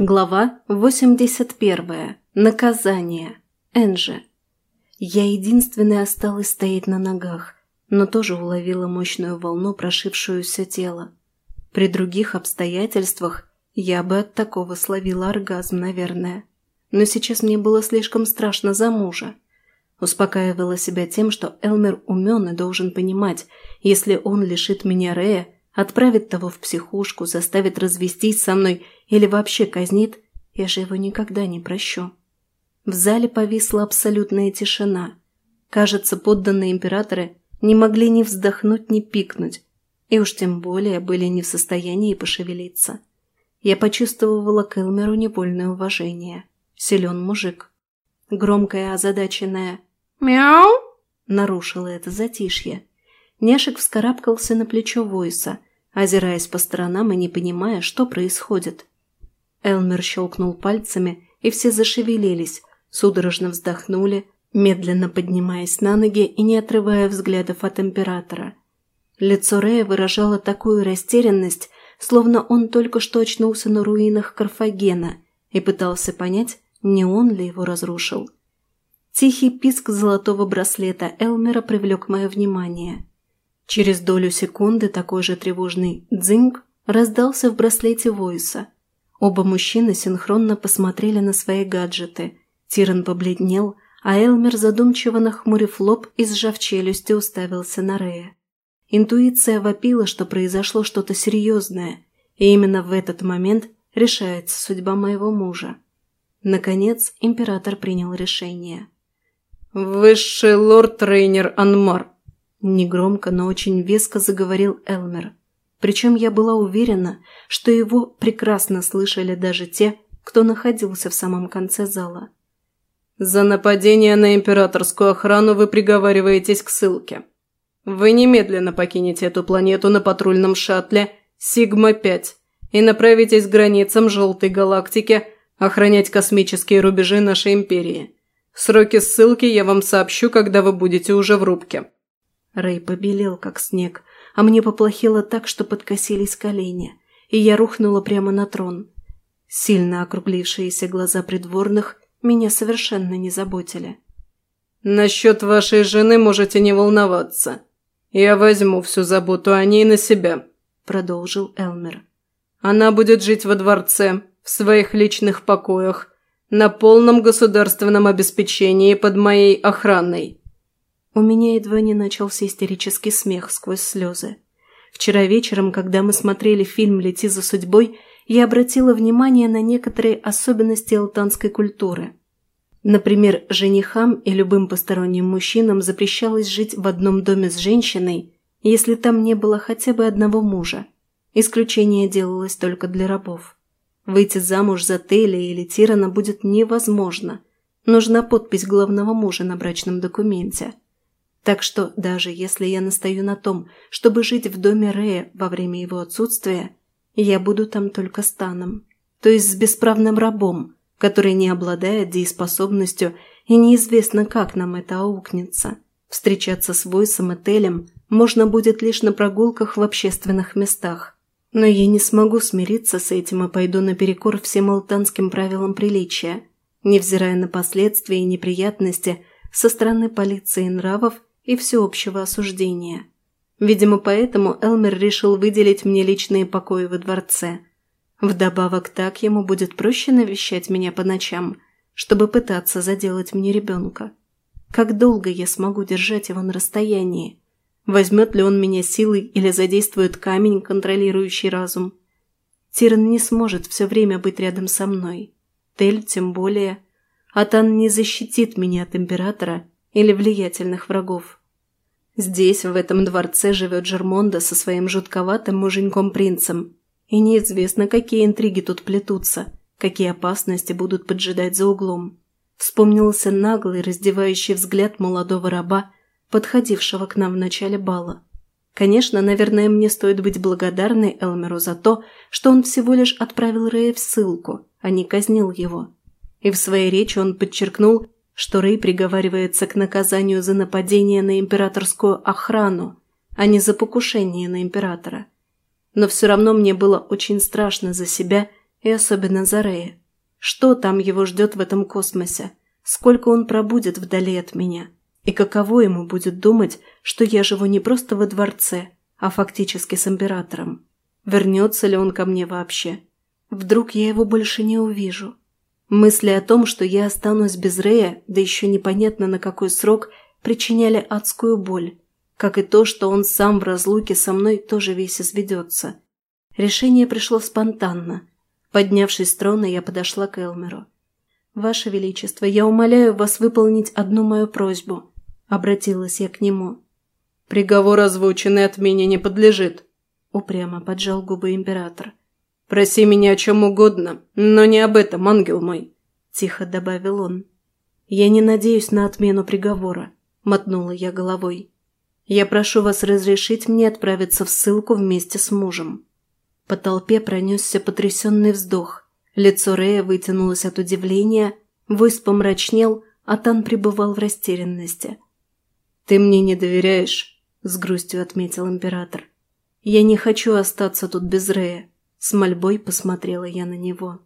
Глава 81. Наказание. Энджи. Я единственная осталась стоять на ногах, но тоже уловила мощную волну, прошившую все тело. При других обстоятельствах я бы от такого словила оргазм, наверное. Но сейчас мне было слишком страшно за мужа. Успокаивала себя тем, что Элмер умен и должен понимать, если он лишит меня Рея, отправит того в психушку, заставит развестись со мной или вообще казнит, я же его никогда не прощу. В зале повисла абсолютная тишина. Кажется, подданные императоры не могли ни вздохнуть, ни пикнуть, и уж тем более были не в состоянии пошевелиться. Я почувствовала к Элмеру невольное уважение. Силен мужик. Громкое озадаченное «Мяу!» нарушило это затишье. Няшек вскарабкался на плечо Войса, озираясь по сторонам и не понимая, что происходит. Элмер щелкнул пальцами, и все зашевелились, судорожно вздохнули, медленно поднимаясь на ноги и не отрывая взглядов от императора. Лицо Рея выражало такую растерянность, словно он только что очнулся на руинах Карфагена и пытался понять, не он ли его разрушил. Тихий писк золотого браслета Элмера привлек мое внимание. Через долю секунды такой же тревожный «дзинг» раздался в браслете Войса. Оба мужчины синхронно посмотрели на свои гаджеты. Тиран побледнел, а Элмер, задумчиво нахмурив лоб и сжав челюсти, уставился на Рея. Интуиция вопила, что произошло что-то серьезное, и именно в этот момент решается судьба моего мужа. Наконец, император принял решение. «Высший лорд-трейнер Анмар», Негромко, но очень веско заговорил Элмер. Причем я была уверена, что его прекрасно слышали даже те, кто находился в самом конце зала. «За нападение на императорскую охрану вы приговариваетесь к ссылке. Вы немедленно покинете эту планету на патрульном шаттле Сигма-5 и направитесь к границам Желтой Галактики охранять космические рубежи нашей Империи. Сроки ссылки я вам сообщу, когда вы будете уже в рубке». Рэй побелел, как снег, а мне поплохело так, что подкосились колени, и я рухнула прямо на трон. Сильно округлившиеся глаза придворных меня совершенно не заботили. «Насчет вашей жены можете не волноваться. Я возьму всю заботу о ней на себя», – продолжил Элмер. «Она будет жить во дворце, в своих личных покоях, на полном государственном обеспечении под моей охраной. У меня едва не начался истерический смех сквозь слезы. Вчера вечером, когда мы смотрели фильм «Лети за судьбой», я обратила внимание на некоторые особенности алтанской культуры. Например, женихам и любым посторонним мужчинам запрещалось жить в одном доме с женщиной, если там не было хотя бы одного мужа. Исключение делалось только для рабов. Выйти замуж за Теля или Тирана будет невозможно. Нужна подпись главного мужа на брачном документе – так что даже если я настаю на том, чтобы жить в доме Рея во время его отсутствия, я буду там только станом, то есть с бесправным рабом, который не обладает дееспособностью и неизвестно, как нам это аукнется. Встречаться с Войсом и Телем можно будет лишь на прогулках в общественных местах. Но я не смогу смириться с этим и пойду наперекор всем алтанским правилам приличия, невзирая на последствия и неприятности со стороны полиции и нравов и всеобщего осуждения. Видимо, поэтому Элмер решил выделить мне личные покои во дворце. Вдобавок так ему будет проще навещать меня по ночам, чтобы пытаться заделать мне ребенка. Как долго я смогу держать его на расстоянии? Возьмет ли он меня силой или задействует камень, контролирующий разум? Тиран не сможет все время быть рядом со мной. Тель тем более. Атан не защитит меня от императора или влиятельных врагов. Здесь, в этом дворце, живет Жермонда со своим жутковатым муженьком-принцем. И неизвестно, какие интриги тут плетутся, какие опасности будут поджидать за углом. Вспомнился наглый, раздевающий взгляд молодого раба, подходившего к нам в начале бала. Конечно, наверное, мне стоит быть благодарной Элмеру за то, что он всего лишь отправил Рэя в ссылку, а не казнил его. И в своей речи он подчеркнул, что Рэй приговаривается к наказанию за нападение на императорскую охрану, а не за покушение на императора. Но все равно мне было очень страшно за себя И особенно за Рея. Что там его ждет в этом космосе? Сколько он пробудет вдали от меня? И каково ему будет думать, что я живу не просто во дворце, а фактически с императором? Вернется ли он ко мне вообще? Вдруг я его больше не увижу? Мысли о том, что я останусь без Рея, да еще непонятно на какой срок, причиняли адскую боль, как и то, что он сам в разлуке со мной тоже весь изведется. Решение пришло спонтанно. Поднявшись с трона, я подошла к Элмеру. «Ваше Величество, я умоляю вас выполнить одну мою просьбу», — обратилась я к нему. «Приговор озвученный от меня не подлежит», — упрямо поджал губы император. «Проси меня о чем угодно, но не об этом, ангел мой», – тихо добавил он. «Я не надеюсь на отмену приговора», – мотнула я головой. «Я прошу вас разрешить мне отправиться в ссылку вместе с мужем». По толпе пронесся потрясенный вздох. Лицо Рея вытянулось от удивления, войс помрачнел, а Тан пребывал в растерянности. «Ты мне не доверяешь?» – с грустью отметил император. «Я не хочу остаться тут без Рея», с мольбой посмотрела я на него.